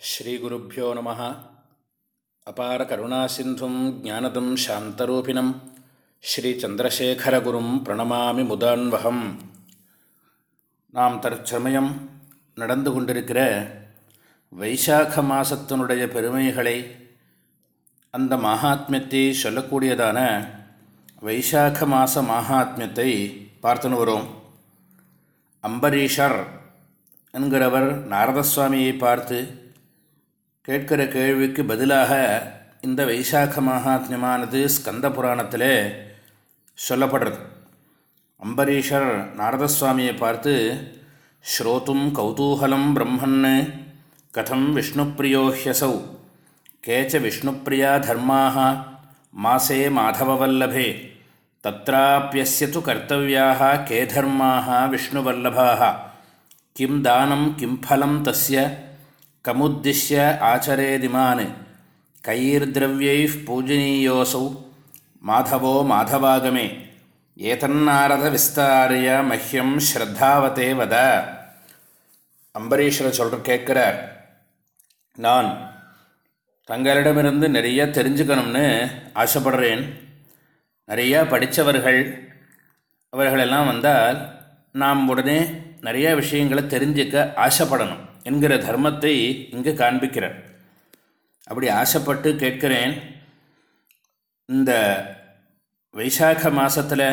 ஸ்ரீகுருப்போ நம அபார கருணாசிந்தும் ஜானதம் சாந்தரூபிணம். ஸ்ரீச்சந்திரசேகரகுரும் பிரணமாமி முதான்வகம். நாம் தற்சமயம் நடந்து கொண்டிருக்கிற வைசாக மாசத்தினுடைய பெருமைகளை அந்த மகாத்மியத்தை சொல்லக்கூடியதான வைசாக மாச மகாத்மியத்தை பார்த்துன்னு வரும். அம்பரீஷர் என்கிறவர் நாரதசுவாமியை பார்த்து கேட்கிற கேள்விக்கு பதிலாக இந்த வைசாக்க மகாத்மியமானது ஸ்கந்த புராணத்தில் சொல்லப்படுறது. அம்பரீஷர் நாரதசுவாமியை பார்த்து ஸ்ரோத்தும் கௌதூகலம் பிரம்மன்னு கதம் விஷ்ணுப்பிரியோஹியசௌ கேச்ச விஷ்ணுப்பிரியா தர்மாக மாசே மாதவவல்லபே தத்ராப்பியசிய து கர்த்தவியாக கே தர்மாக விஷ்ணுவல்லபாக கிம் தானம் கிம் ஃபலம் தஸ்ய கமுத்திஷ்ய ஆச்சரேதிமான் கைர்திரவியை பூஜனீயோசௌ. மாதவோ மாதவாகமே. ஏதன்னாரத விஸ்தாரிய மஹ்யம் ஸ்ரத்தாவதே வத. அம்பரீஷரை சொல்கிற கேட்குறார் நான் தங்களிடமிருந்து நிறைய தெரிஞ்சுக்கணும்னு ஆசைப்படுறேன். நிறையா படித்தவர்கள் அவர்களெல்லாம் வந்தால் நாம் உடனே நிறையா விஷயங்களை தெரிஞ்சுக்க ஆசைப்படணும். என்கிற தர்மத்தை இங்கு காண்பிக்கிறார். அப்படி ஆசைப்பட்டு கேட்கிறேன் இந்த வைசாக மாதத்தில்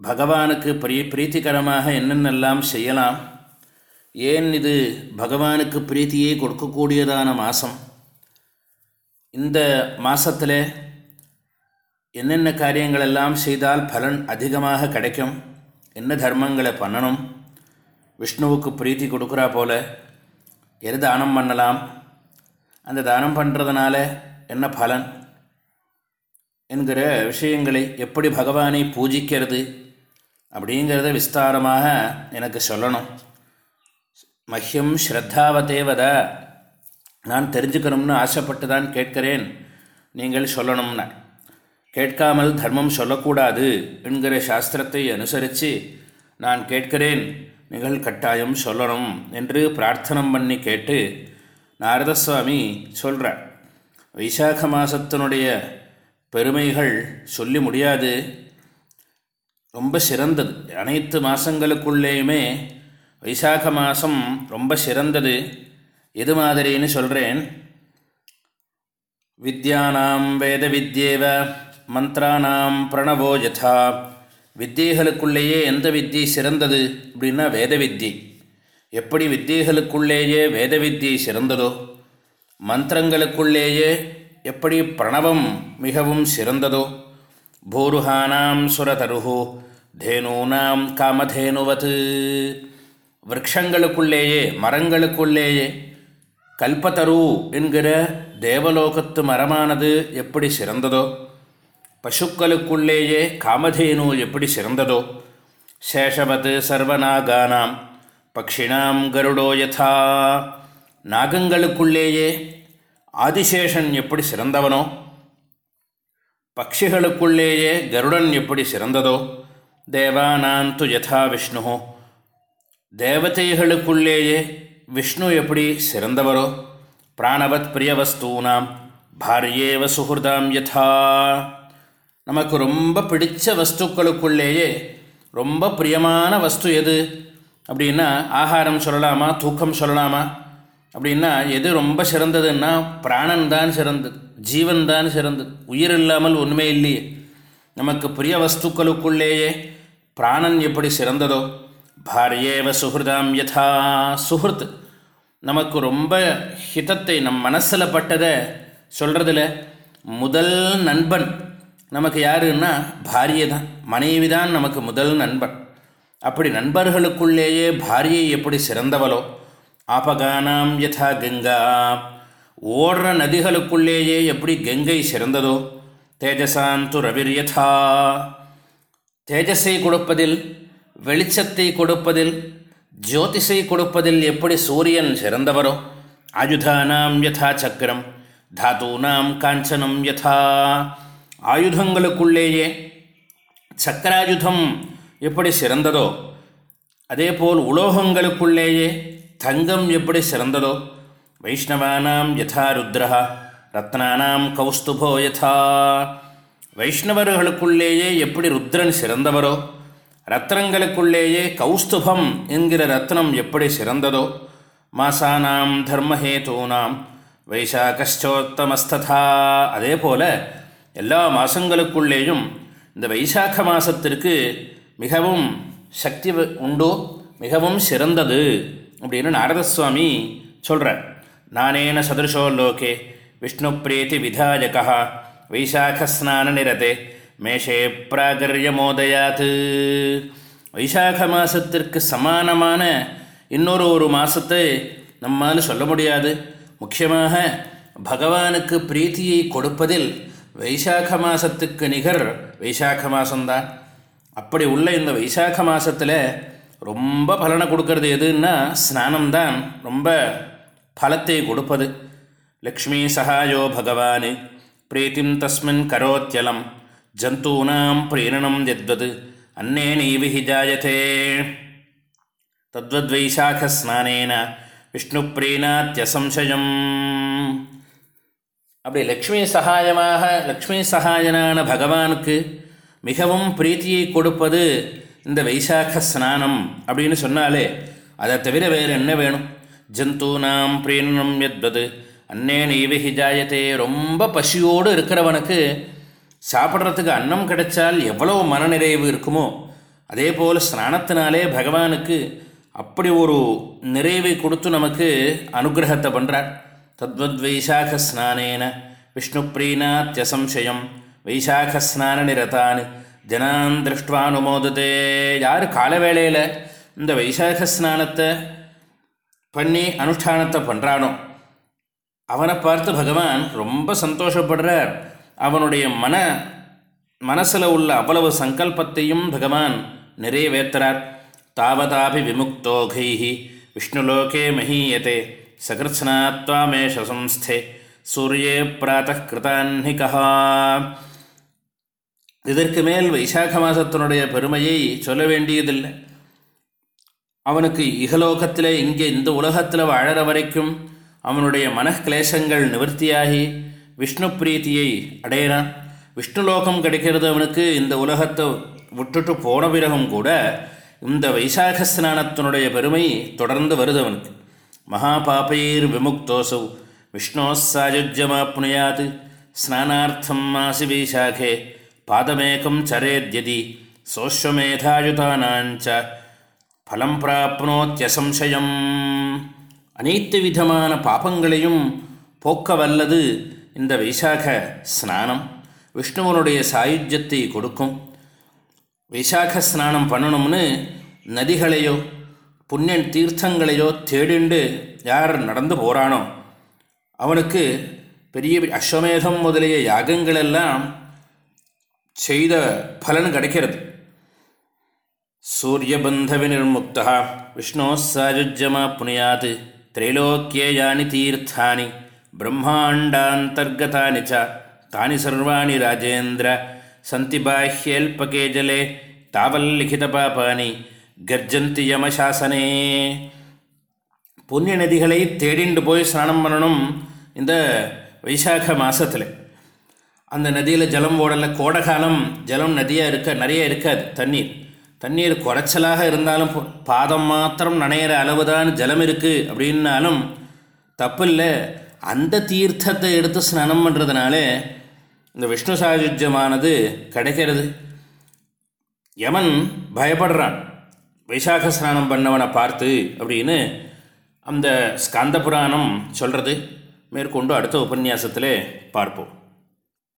பகவானுக்கு பிரீ பிரீத்திகரமாக என்னென்னெல்லாம் செய்யலாம் ஏன் இது பகவானுக்கு பிரீத்தியை கொடுக்கக்கூடியதான மாதம் இந்த மாதத்தில் என்னென்ன காரியங்களெல்லாம் செய்தால் பலன் அதிகமாக கிடைக்கும் என்ன தர்மங்களை பண்ணணும் விஷ்ணுவுக்கு பிரீத்தி கொடுக்குறா போல. எது தானம் பண்ணலாம்? அந்த தானம் பண்ணுறதுனால என்ன பலன்? என்கிற விஷயங்களை எப்படி பகவானை பூஜிக்கிறது? அப்படிங்கிறத விஸ்தாரமாக எனக்கு சொல்லணும். மஹ்யம் ஸ்ரத்தாவதேவத. நான் தெரிஞ்சுக்கணும்னு ஆசைப்பட்டு தான் கேட்கிறேன். நீங்கள் சொல்லணும்னா. கேட்காமல் தர்மம் சொல்லக்கூடாது என்கிற சாஸ்திரத்தை அனுசரித்து நான் கேட்கிறேன். நீங்கள் கட்டாயம் சொல்லணும் என்று பிரார்த்தனம் பண்ணி கேட்டு நாரதசுவாமி சொல்கிறார் வைசாக மாதத்தினுடைய பெருமைகள் சொல்லி முடியாது. ரொம்ப சிறந்தது. அனைத்து மாதங்களுக்குள்ளேயுமே வைசாக மாதம் ரொம்ப சிறந்தது. எது மாதிரின்னு சொல்கிறேன் வித்யானாம் வேத வித்யேவ மந்த்ரானாம் பிரணவோ யதா. வித்தியைகளுக்குள்ளேயே எந்த வித்தியை சிறந்தது அப்படின்னா வேத வித்தியை எப்படி வித்தியைகளுக்குள்ளேயே வேத வித்தியை சிறந்ததோ மந்திரங்களுக்குள்ளேயே எப்படி பிரணவம் மிகவும் சிறந்ததோ பூருஹானாம் சுரதருஹோ தேனூனாம் காமதேனுவது. விரக்ஷங்களுக்குள்ளேயே மரங்களுக்குள்ளேயே கல்பத்தரு என்கிற தேவலோகத்து மரமானது எப்படி சிறந்ததோ பசுக்களுக்குள்ளேயே காமதேனு எப்படி சிறந்ததோ சேஷவத் சர்வநாகானாம் பக்ஷிணாம் கருடோ யதா நாகங்களுக்குள்ளேயே ஆதிசேஷன் எப்படி சிறந்தவனோ பக்ஷிகளுக்குள்ளேயே கருடன் எப்படி சிறந்ததோ தேவானாந்து யதா விஷ்ணு தேவதைகளுக்குள்ளேயே விஷ்ணு எப்படி சிறந்தவரோ பிராணவத் பிரியவஸ்தூனாம் பாரியேவ சுகிருதாம் யதா நமக்கு ரொம்ப பிடித்த வஸ்துக்களுக்குள்ளேயே ரொம்ப பிரியமான வஸ்து எது? அப்படின்னா ஆகாரம் சொல்லலாமா? தூக்கம் சொல்லலாமா? அப்படின்னா எது ரொம்ப சிறந்ததுன்னா பிராணன் தான் சிறந்தது ஜீவன் தான் சிறந்தது. உயிர் இல்லாமல் ஒன்றுமே இல்லையே. நமக்கு பிரிய வஸ்துக்களுக்குள்ளேயே பிராணன் எப்படி சிறந்ததோ பாரியேவ சுகிருதாம் யதா சுகிருத். நமக்கு ரொம்ப ஹிதத்தை நம் மனசில் பட்டதை சொல்கிறதுல முதல் நண்பன் நமக்கு யாருன்னா பாரியை தான் மனைவி தான் நமக்கு முதல் நண்பன். அப்படி நண்பர்களுக்குள்ளேயே பாரியை எப்படி சிறந்தவளோ? ஆபகானாம் யதா கங்கா. ஓடுற நதிகளுக்குள்ளேயே எப்படி கங்கை சிறந்ததோ? தேஜசாந்து ரவிர்யதா தேஜஸை கொடுப்பதில் வெளிச்சத்தை கொடுப்பதில் ஜோதிஷை கொடுப்பதில் எப்படி சூரியன் சிறந்தவரோ? ஆயுதானாம் யதா சக்கரம் தாத்தூனாம் காஞ்சனம் யதா. ஆயுதங்களுக்குள்ளேயே சக்கராயுதம் எப்படி சிறந்ததோ அதே போல் உலோகங்களுக்குள்ளேயே தங்கம் எப்படி சிறந்ததோ வைஷ்ணவானாம் யதா ருத்ரஹா ரத்னானாம் கௌஸ்துபோ யதா. வைஷ்ணவர்களுக்குள்ளேயே எப்படி ருத்ரன் சிறந்தவரோ ரத்னங்களுக்குள்ளேயே கௌஸ்துபம் என்கிற ரத்னம் எப்படி சிறந்ததோ மாசானாம் தர்மஹேதூனாம் வைசாகச்சோத்தமஸ்ததா அதே போல் எல்லா மாதங்களுக்குள்ளேயும் இந்த வைசாக்க மாதத்திற்கு மிகவும் சக்தி உண்டோ மிகவும் சிறந்தது அப்படின்னு நாரதசுவாமி சொல்கிறார் நானேன சதுருஷோ லோகே விஷ்ணு பிரீத்தி விதாயகா வைசாகஸ்நான நிரதே மேஷே பிராகரியமோதயாத் வைசாக மாதத்திற்கு சமானமான இன்னொரு ஒரு மாதத்தை நம்மால் சொல்ல முடியாது. முக்கியமாக பகவானுக்கு பிரீத்தியை கொடுப்பதில் வைசாக மாதத்துக்கு நிகர் வைசாக மாதம்தான் அப்படி உள்ள இந்த வைசாக மாதத்தில் ரொம்ப பலனை கொடுக்கறது எதுன்னா ஸ்நானம்தான். ரொம்ப பலத்தை கொடுப்பது. லக்ஷ்மி சகாயோ பகவான். பிரீத்திம் தஸ்மின் கரோத்தியலம் ஜந்தூனாம் பிரீரணம் எத்வது அன்னேனைவி ஹி ஜாயத்தே தத்வத்வைசாகஸ்நானேன விஷ்ணு பிரீணாத்தியசம்சயம் அப்படி லக்ஷ்மி சகாயமாக லக்ஷ்மி சகாயனான பகவானுக்கு மிகவும் பிரீத்தியை கொடுப்பது இந்த வைசாக ஸ்நானம் அப்படின்னு சொன்னாலே அதை தவிர வேறு என்ன வேணும்? ஜந்தூனாம் பிரீணம் எத்வது அன்னே நெய்வகி ஜாயத்தே ரொம்ப பசியோடு இருக்கிறவனுக்கு சாப்பிட்றதுக்கு அன்னம் கிடைச்சால் எவ்வளோ மனநிறைவு இருக்குமோ அதே போல் ஸ்நானத்தினாலே பகவானுக்கு அப்படி ஒரு நிறைவை கொடுத்து நமக்கு அனுகிரகத்தை பண்ணுறார் தத்வத் விஷ்ணுப்ரீனாத்தியசம்சயம் வைசாகஸ்நான விஷ்ணு பிரீனாத்தியசம்சயம் நிரதான் ஜனான் திருஷ்டுவானுமோததே யார் காலவேளையில் இந்த வைசாக ஸ்நானத்தை பண்ணி அனுஷ்டானத்தை பண்ணுறானோ அவனை பார்த்து பகவான் ரொம்ப சந்தோஷப்படுறார். அவனுடைய மன மனசில் உள்ள அவ்வளவு சங்கல்பத்தையும் பகவான் நிறைவேற்றுறார். தாவதாபி விமுக்தோகைஹி விஷ்ணுலோகே மஹீயத்தை சகிருத்ஸ்னாத்வாமேஷ சம்ஸ்தே சூரியே பிராத்த கிருதாநிகா இதற்கு மேல் வைசாக மாதத்தினுடைய பெருமையை சொல்ல வேண்டியதில்லை. அவனுக்கு இகலோகத்தில் இங்கே இந்த உலகத்தில் வாழற வரைக்கும் அவனுடைய மனக்லேசங்கள் நிவர்த்தியாகி விஷ்ணு பிரீத்தியை அடையிறான் விஷ்ணுலோகம் கிடைக்கிறது அவனுக்கு இந்த உலகத்தை விட்டுட்டு போன பிறகும் கூட இந்த வைசாக ஸ்நானத்தினுடைய பெருமை தொடர்ந்து வருது அவனுக்கு. மகாபாபைர் விமுக்தோசௌ விஷ்ணோ சாயுஜ்யமாப்னுயாத் ஸ்நானார்த்தம் மாசி வைசாகே பாதமேகம் சரேத்யதி சோஸ்வமேதாயுதானாஞ்ச பலம் பிராப்னோத்தியசம்சயம் அனைத்து விதமான பாபங்களையும் போக்க வல்லது இந்த வைசாக ஸ்நானம் விஷ்ணுவனுடைய சாயுஜ்யத்தை கொடுக்கும் வைசாக ஸ்நானம் பண்ணணும்னு நதிகளையோ புண்ணிய தீர்த்தங்களையோ தேடிண்டு யார் நடந்து போகிறானோ அவனுக்கு பெரிய அஸ்வமேதம் முதலிய யாகங்களெல்லாம் செய்த பலன் கிடைக்கிறது. சூரியபந்த வினிர்முக்தா விஷ்ணோ சாயுஜமா புனியாது திரைலோக்கியானி தீர்த்தானி பிரம்மாண்டாந்தர்கதானி ச தானி சர்வாணி ராஜேந்திர சந்தி பாஹ்யல்பகே ஜலே தாவல்லிகித பாபானி கர்ஜந்தி யமசாசனே. புண்ணிய நதிகளை தேடிண்டு போய் ஸ்நானம் பண்ணணும் இந்த வைசாக மாதத்தில் அந்த நதியில் ஜலம் ஓடலை கோடைகாலம் ஜலம் நதியாக இருக்க நிறைய இருக்காது தண்ணீர். தண்ணீர் குறைச்சலாக இருந்தாலும் பாதம் மாத்திரம் நனையிற அளவு தான் ஜலம் இருக்குது அப்படின்னாலும் தப்பு இல்லை அந்த தீர்த்தத்தை எடுத்து ஸ்நானம் பண்ணுறதுனால இந்த விஷ்ணு சாயுஜ்யமானது கிடைக்கிறது. யமன் பயப்படுறான். வைசாக ஸ்நானம் பண்ணவனை பார்த்து அப்படின்னு அந்த ஸ்காந்த புராணம் சொல்கிறது மேற்கொண்டு அடுத்த உபன்யாசத்தில் பார்ப்போம்.